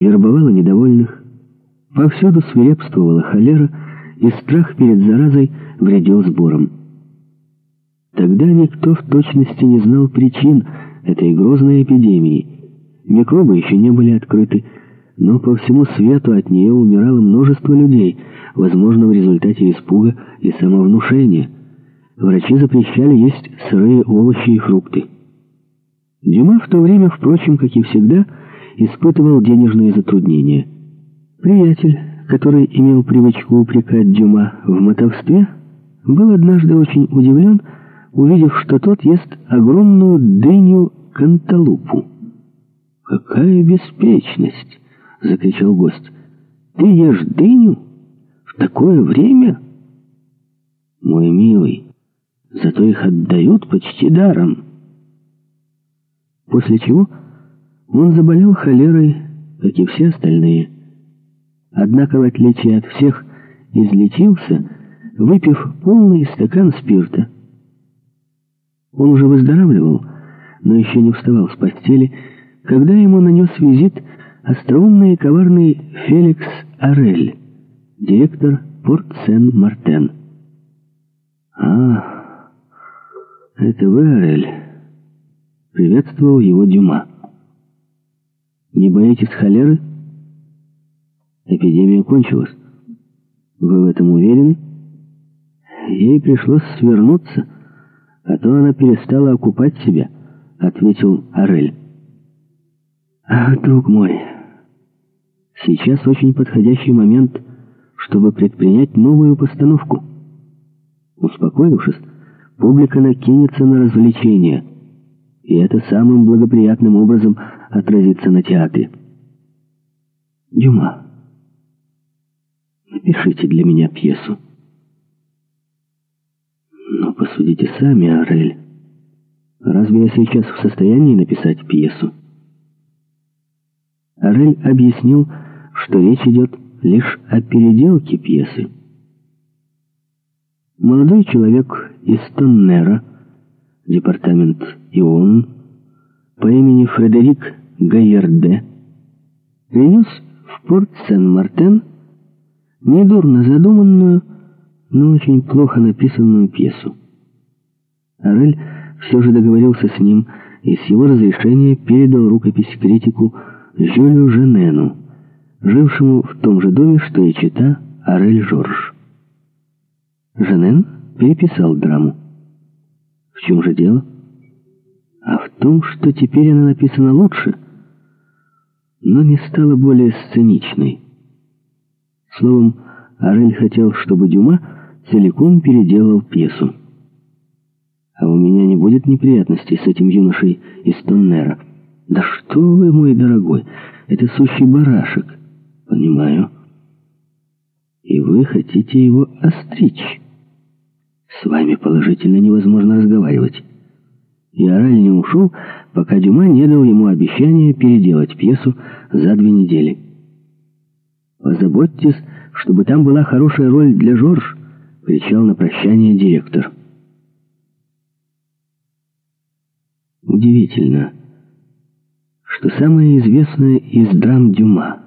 вербовала недовольных. Повсюду свирепствовала холера, и страх перед заразой вредил сбором. Тогда никто в точности не знал причин этой грозной эпидемии. Микробы еще не были открыты, но по всему свету от нее умирало множество людей, возможно, в результате испуга и самовнушения. Врачи запрещали есть сырые овощи и фрукты. Дюма в то время, впрочем, как и всегда, испытывал денежные затруднения. Приятель, который имел привычку упрекать Дюма в мотовстве, был однажды очень удивлен, увидев, что тот ест огромную дыню-канталупу. «Какая беспечность!» — закричал гость. «Ты ешь дыню? В такое время?» «Мой милый, зато их отдают почти даром». После чего он заболел холерой, как и все остальные. Однако, в отличие от всех, излечился, выпив полный стакан спирта. Он уже выздоравливал, но еще не вставал с постели, когда ему нанес визит остроумный и коварный Феликс Арель, директор Порт Сен-Мартен. «А, это вы, Арель?» — приветствовал его Дюма. Не боитесь холеры? Эпидемия кончилась. Вы в этом уверены? Ей пришлось свернуться, а то она перестала окупать себя, ответил Орель. Ах, друг мой, сейчас очень подходящий момент, чтобы предпринять новую постановку. Успокоившись, публика накинется на развлечения, и это самым благоприятным образом – отразится на театре. Дюма, напишите для меня пьесу. Но посудите сами, Арель. Разве я сейчас в состоянии написать пьесу? Арель объяснил, что речь идет лишь о переделке пьесы. Молодой человек из Тоннера, департамент ИОН, по имени Фредерик Гайерде принес в порт Сен-Мартен недурно задуманную, но очень плохо написанную пьесу. Орель все же договорился с ним и с его разрешения передал рукопись критику Жюлю Женену, жившему в том же доме, что и чита Орель Жорж. Женен переписал драму. В чем же дело? А в том, что теперь она написана лучше — но не стала более сценичной. Словом, Арель хотел, чтобы Дюма целиком переделал пьесу. А у меня не будет неприятностей с этим юношей из Тоннера. Да что вы, мой дорогой, это сущий барашек. Понимаю. И вы хотите его остричь. С вами положительно невозможно разговаривать. И Араль не ушел, пока Дюма не дал ему обещание переделать пьесу за две недели. «Позаботьтесь, чтобы там была хорошая роль для Жорж», — кричал на прощание директор. Удивительно, что самая известная из драм Дюма,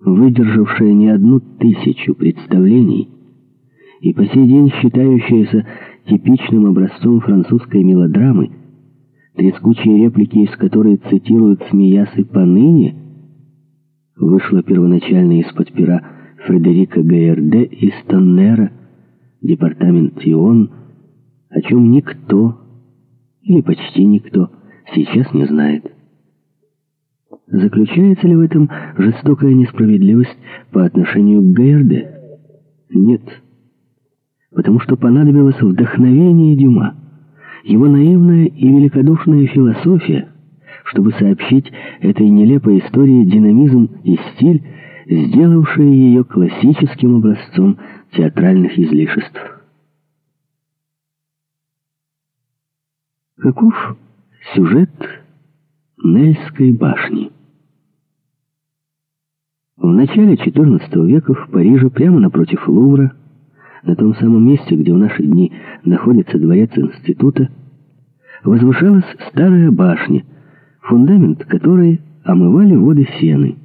выдержавшая не одну тысячу представлений и по сей день считающаяся типичным образцом французской мелодрамы, трескучие реплики из которой цитируют смеясь и поныне, вышла первоначально из-под пера Фредерика Гайерде из Тоннера, департамент Ион, о чем никто, или почти никто, сейчас не знает. Заключается ли в этом жестокая несправедливость по отношению к Гайерде? Нет потому что понадобилось вдохновение Дюма, его наивная и великодушная философия, чтобы сообщить этой нелепой истории динамизм и стиль, сделавшие ее классическим образцом театральных излишеств. Каков сюжет Нельской башни? В начале XIV века в Париже, прямо напротив Лувра, на том самом месте, где в наши дни находится дворец института, возвышалась старая башня, фундамент которой омывали воды сены.